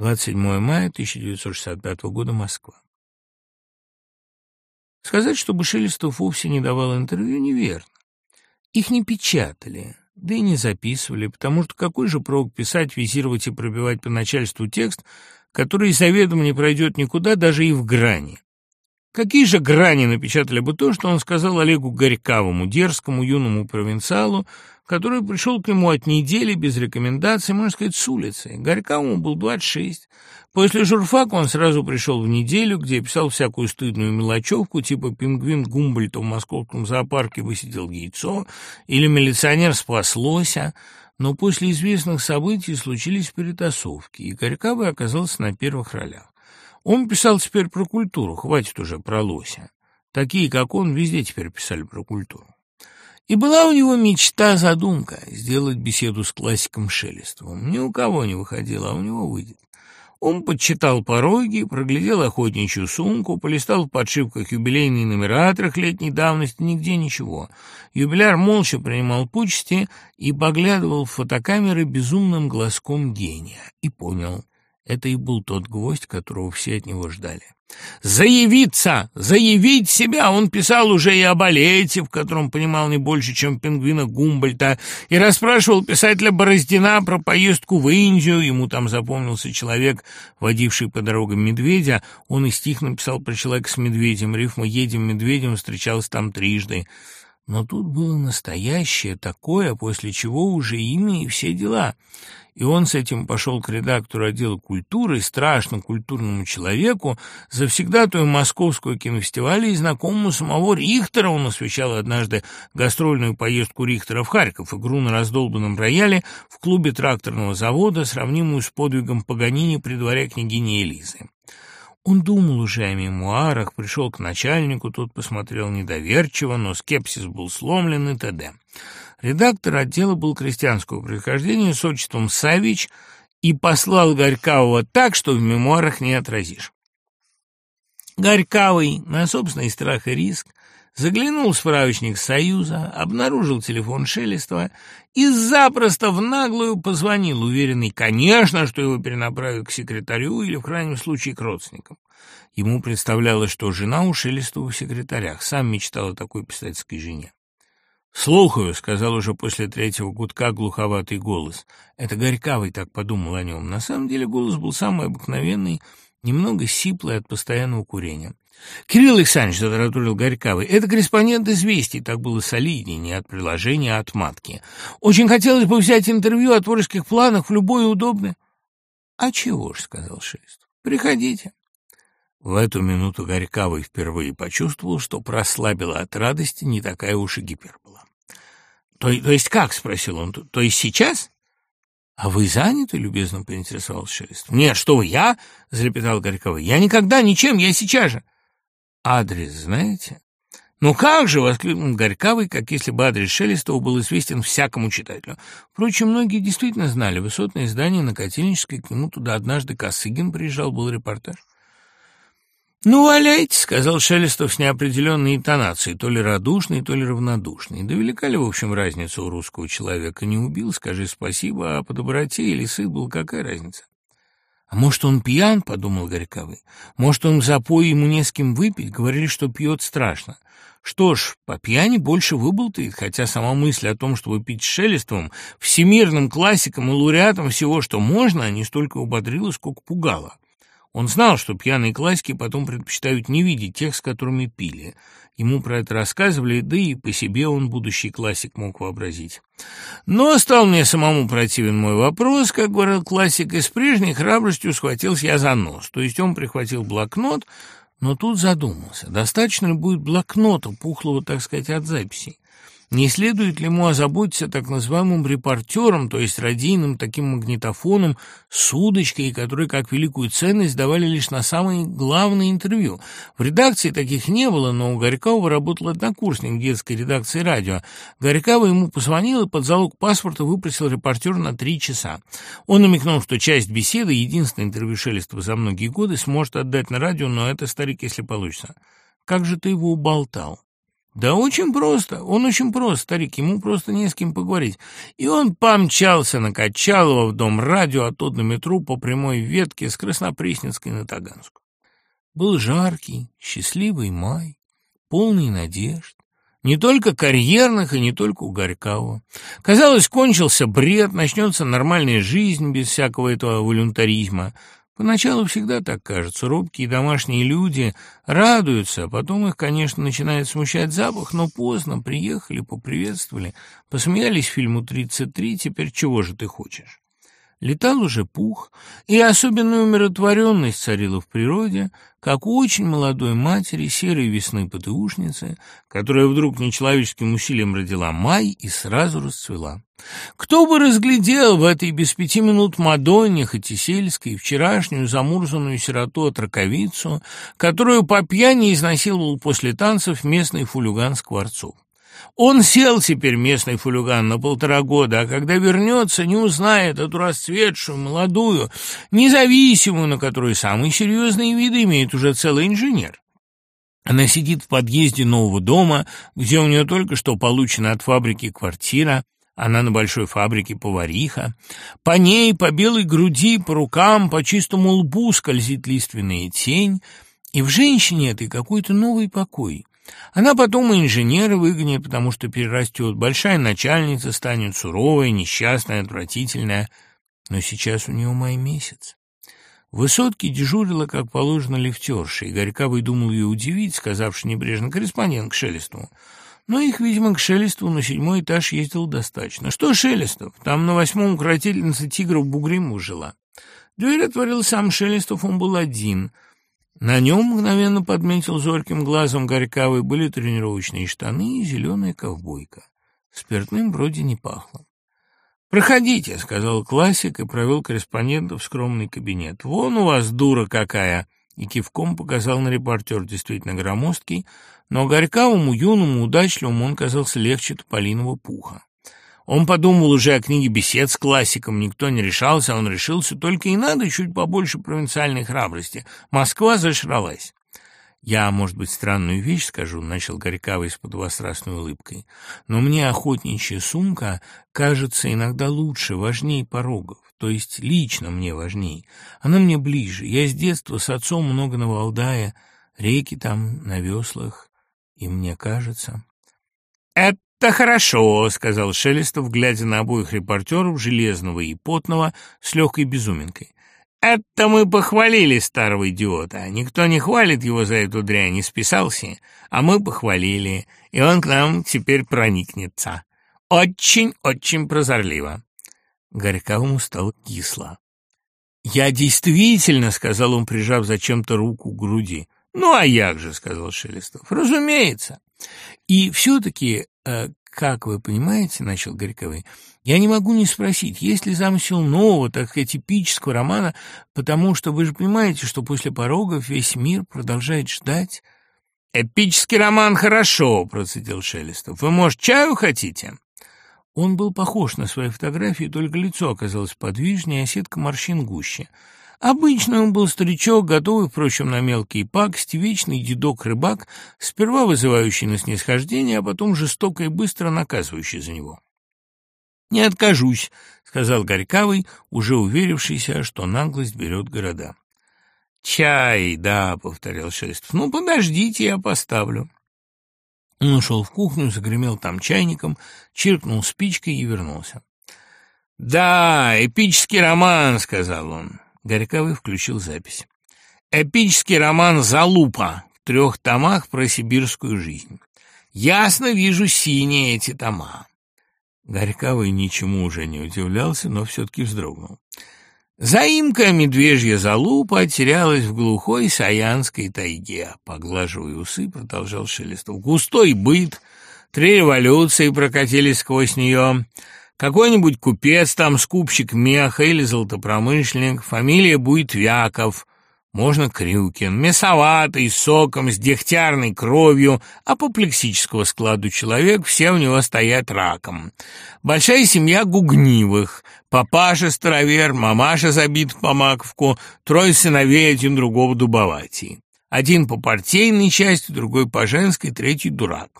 27 мая 1965 года, Москва. Сказать, чтобы Шелестов вовсе не давал интервью, неверно. Их не печатали, да и не записывали, потому что какой же прок писать, визировать и пробивать по начальству текст, который заведомо не пройдет никуда, даже и в грани. Какие же грани напечатали бы то, что он сказал Олегу Горьковому, дерзкому юному провинциалу, который пришел к нему от недели без рекомендаций, можно сказать, с улицы. Горьковому был 26. После журфака он сразу пришел в неделю, где писал всякую стыдную мелочевку, типа «Пингвин Гумбольта в московском зоопарке высидел яйцо» или «Милиционер спас лося». Но после известных событий случились перетасовки, и Горьковый оказался на первых ролях. Он писал теперь про культуру, хватит уже про лося. Такие, как он, везде теперь писали про культуру. И была у него мечта, задумка — сделать беседу с классиком Шелестовым. Ни у кого не выходило, а у него выйдет. Он подчитал пороги, проглядел охотничью сумку, полистал в подшивках юбилейные номера трехлетней давности, нигде ничего. Юбиляр молча принимал почте и поглядывал в фотокамеры безумным глазком гения. И понял — это и был тот гвоздь, которого все от него ждали. Заявиться, заявить себя. Он писал уже и о балете, в котором понимал не больше, чем пингвина Гумбольта, и расспрашивал писателя Бороздина про поездку в Индию. Ему там запомнился человек, водивший по дорогам медведя. Он и стих написал про человека с медведем. Рифма «Едем медведем» встречалась там трижды. Но тут было настоящее такое, после чего уже имя и все дела — и он с этим пошел к редактору отдела культуры, страшно культурному человеку, завсегдатую московского кинофестиваля и знакомому самого Рихтера. Он освещал однажды гастрольную поездку Рихтера в Харьков, игру на раздолбанном рояле в клубе тракторного завода, сравнимую с подвигом Паганини при дворе княгини Элизы. Он думал уже о мемуарах, пришел к начальнику, тот посмотрел недоверчиво, но скепсис был сломлен и т.д. Редактор отдела был крестьянского происхождения с отчеством Савич и послал Горькавого так, что в мемуарах не отразишь. Горькавый на собственный страх и риск заглянул в справочник Союза, обнаружил телефон Шелестова и запросто в наглую позвонил, уверенный, конечно, что его перенаправят к секретарю или, в крайнем случае, к родственникам. Ему представлялось, что жена у Шелестова в секретарях, сам мечтал о такой писательской жене. «Слухаю», — сказал уже после третьего гудка глуховатый голос. Это Горьковый так подумал о нем. На самом деле голос был самый обыкновенный, немного сиплый от постоянного курения. «Кирилл Александрович», — затараторил Горьковый, — «это корреспондент «Известий», так было солиднее, не от приложения, а от матки. Очень хотелось бы взять интервью о творческих планах в любое удобное». «А чего ж», — сказал Шелестов, — «приходите». В эту минуту Горьковый впервые почувствовал, что прослабила от радости не такая уж и гипербола. «То, то есть как?» — спросил он. «То есть сейчас?» «А вы заняты?» — любезно поинтересовался Шелестов. «Нет, что вы, я?» — залепетал Горьковый. «Я никогда ничем, я сейчас же». «Адрес знаете?» «Ну как же!» — воскликнул Горьковый, как если бы адрес Шелестова был известен всякому читателю. Впрочем, многие действительно знали. Высотное здание на Котельнической, к нему туда однажды Косыгин приезжал, был репортаж. «Ну, валяйте», — сказал Шелестов с неопределенной интонацией, то ли радушный, то ли равнодушный. Да велика ли, в общем, разница у русского человека? Не убил, скажи спасибо, а по доброте или сыт был, какая разница? «А может, он пьян?» — подумал Горьковый. «Может, он запой ему не с кем выпить? Говорили, что пьет страшно. Что ж, по пьяни больше выболтает, хотя сама мысль о том, чтобы пить с Шелестовым, всемирным классиком и лауреатом всего, что можно, не столько убодрила, сколько пугала. Он знал, что пьяные классики потом предпочитают не видеть тех, с которыми пили. Ему про это рассказывали, да и по себе он, будущий классик, мог вообразить. Но стал мне самому противен мой вопрос, как говорил классик, и с прежней храбростью схватился я за нос. То есть он прихватил блокнот, но тут задумался, достаточно ли будет блокнота, пухлого, так сказать, от записей. Не следует ли ему озаботиться так называемым репортером, то есть радийным таким магнитофоном с удочкой, который, как великую ценность, давали лишь на самые главные интервью? В редакции таких не было, но у Горького работал однокурсник детской редакции радио. Горького ему позвонил и под залог паспорта выпросил репортера на три часа. Он намекнул, что часть беседы, единственное интервью Шелестова за многие годы, сможет отдать на радио, но это старик, если получится. Как же ты его уболтал? Да очень просто, он очень прост, старик, ему просто не с кем поговорить. И он помчался на Качалова в дом радио, а тот на метро по прямой ветке с Краснопресненской на Таганскую. Был жаркий, счастливый май, полный надежд. Не только карьерных и не только у Горького. Казалось, кончился бред, начнется нормальная жизнь без всякого этого волюнтаризма. Поначалу всегда так кажется. Робкие домашние люди радуются, а потом их, конечно, начинает смущать запах, но поздно. Приехали, поприветствовали, посмеялись фильму «33», теперь чего же ты хочешь? Летал уже пух, и особенная умиротворенность царила в природе, как у очень молодой матери серой весны ПТУшницы, которая вдруг нечеловеческим усилием родила май и сразу расцвела. Кто бы разглядел в этой без пяти минут Мадонне, хоть и сельской, вчерашнюю замурзанную сироту от раковицу, которую по пьяни изнасиловал после танцев местный фулюган Скворцов. Он сел теперь местный фулюган на полтора года, а когда вернется, не узнает эту расцветшую, молодую, независимую, на которую самые серьезные виды имеет уже целый инженер. Она сидит в подъезде нового дома, где у нее только что получена от фабрики квартира, она на большой фабрике повариха. По ней, по белой груди, по рукам, по чистому лбу скользит лиственная тень, и в женщине этой какой-то новый покой. Она потом и инженера выгонит, потому что перерастет. Большая начальница станет суровая, несчастная, отвратительная. Но сейчас у нее май месяц. В высотке дежурила, как положено, лифтерша, и Горьковый думал ее удивить, сказавши небрежно корреспондент к Шелестову. Но их, видимо, к Шелестову на седьмой этаж ездил достаточно. Что Шелестов? Там на восьмом укротительница тигров Бугриму жила. Дверь отворил сам Шелестов, он был один — на нем, мгновенно подметил зорким глазом Горькавый, были тренировочные штаны и зеленая ковбойка. Спиртным вроде не пахло. «Проходите», — сказал классик и провел корреспондента в скромный кабинет. «Вон у вас дура какая!» И кивком показал на репортер, действительно громоздкий, но Горьковому, юному, удачливому он казался легче тополиного пуха. Он подумал уже о книге бесед с классиком, никто не решался, он решился, только и надо чуть побольше провинциальной храбрости. Москва зашралась. «Я, может быть, странную вещь скажу», — начал Горькавый с подвострастной улыбкой, «но мне охотничья сумка кажется иногда лучше, важнее порогов, то есть лично мне важнее. Она мне ближе. Я с детства с отцом много на Валдае, реки там на веслах, и мне кажется...» «Это «Да хорошо», — сказал Шелестов, глядя на обоих репортеров, железного и потного, с легкой безуминкой. «Это мы похвалили старого идиота. Никто не хвалит его за эту дрянь, списался, а мы похвалили, и он к нам теперь проникнется. Очень-очень прозорливо». Горьковому стало кисло. «Я действительно», — сказал он, прижав зачем-то руку к груди. «Ну, а як же», — сказал Шелестов, — «разумеется». И все-таки Э, «Как вы понимаете, — начал Горьковый, — я не могу не спросить, есть ли замысел нового, так сказать, типического романа, потому что вы же понимаете, что после порогов весь мир продолжает ждать...» «Эпический роман хорошо», — процедил Шелестов. «Вы, может, чаю хотите?» Он был похож на свои фотографии, только лицо оказалось подвижнее, а сетка морщин гуще. Обычно он был старичок, готовый, впрочем, на мелкие пакости, вечный дедок-рыбак, сперва вызывающий на снисхождение, а потом жестоко и быстро наказывающий за него. «Не откажусь», — сказал Горькавый, уже уверившийся, что наглость берет города. «Чай, да», — повторял Шелестов. «Ну, подождите, я поставлю». Он ушел в кухню, загремел там чайником, чиркнул спичкой и вернулся. «Да, эпический роман», — сказал он. Горьковый включил запись. Эпический роман «Залупа» в трех томах про сибирскую жизнь. Ясно вижу синие эти тома. Горьковый ничему уже не удивлялся, но все-таки вздрогнул. Заимка медвежья залупа терялась в глухой саянской тайге. Поглаживая усы, продолжал Шелестов. Густой быт, три революции прокатились сквозь нее. Какой-нибудь купец там, скупщик меха или золотопромышленник, фамилия будет Вяков, можно Крюкин, мясоватый, с соком, с дегтярной кровью, апоплексического складу человек, все у него стоят раком. Большая семья Гугнивых, папаша старовер, мамаша забит в помаковку, трое сыновей, один другого дубоватий. Один по партийной части, другой по женской, третий дурак.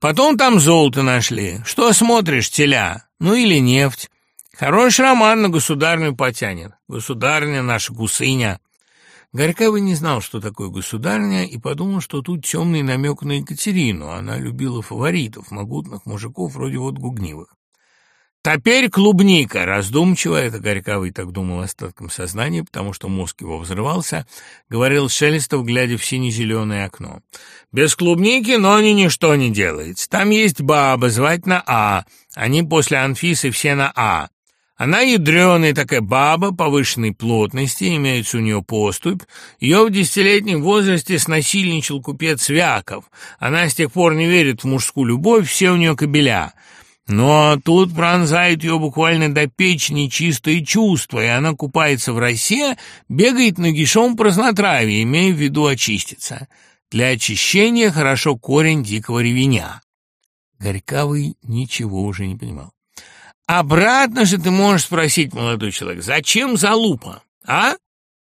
Потом там золото нашли. Что смотришь, теля? Ну или нефть. Хороший роман на государню потянет. Государня наша гусыня. Горьковый не знал, что такое государня, и подумал, что тут темный намек на Екатерину. Она любила фаворитов, могутных мужиков, вроде вот Гугнивых. «Теперь клубника!» Раздумчиво, это Горьковый так думал остатком сознания, потому что мозг его взрывался, говорил Шелестов, глядя в сине-зеленое окно. «Без клубники, но они ничто не делает. Там есть баба, звать на А. Они после Анфисы все на А. Она ядреная такая баба, повышенной плотности, имеется у нее поступь. Ее в десятилетнем возрасте снасильничал купец Вяков. Она с тех пор не верит в мужскую любовь, все у нее кобеля. Но тут пронзает ее буквально до печени чистые чувства, и она купается в росе, бегает нагишом празднотравье, имея в виду очиститься. Для очищения хорошо корень дикого ревеня. Горьковый ничего уже не понимал. Обратно же ты можешь спросить, молодой человек, зачем залупа, а?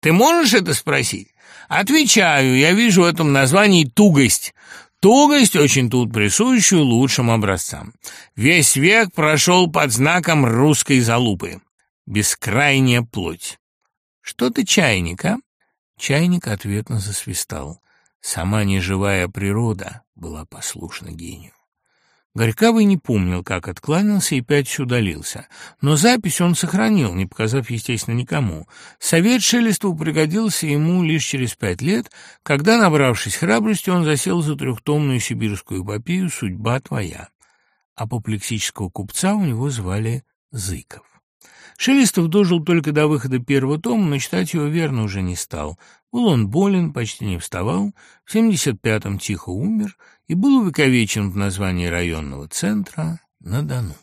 Ты можешь это спросить? Отвечаю, я вижу в этом названии тугость. Тугость, очень тут присущую лучшим образцам. Весь век прошел под знаком русской залупы. Бескрайняя плоть. Что ты чайник, а? Чайник ответно засвистал. Сама неживая природа была послушна гению. Горьковый не помнил, как откланялся и пять удалился. Но запись он сохранил, не показав, естественно, никому. Совет Шелестову пригодился ему лишь через пять лет, когда, набравшись храбрости, он засел за трехтомную сибирскую эпопею «Судьба твоя». Апоплексического купца у него звали Зыков. Шелестов дожил только до выхода первого тома, но читать его верно уже не стал. Был он болен, почти не вставал, в 75-м тихо умер и был увековечен в названии районного центра на Дону.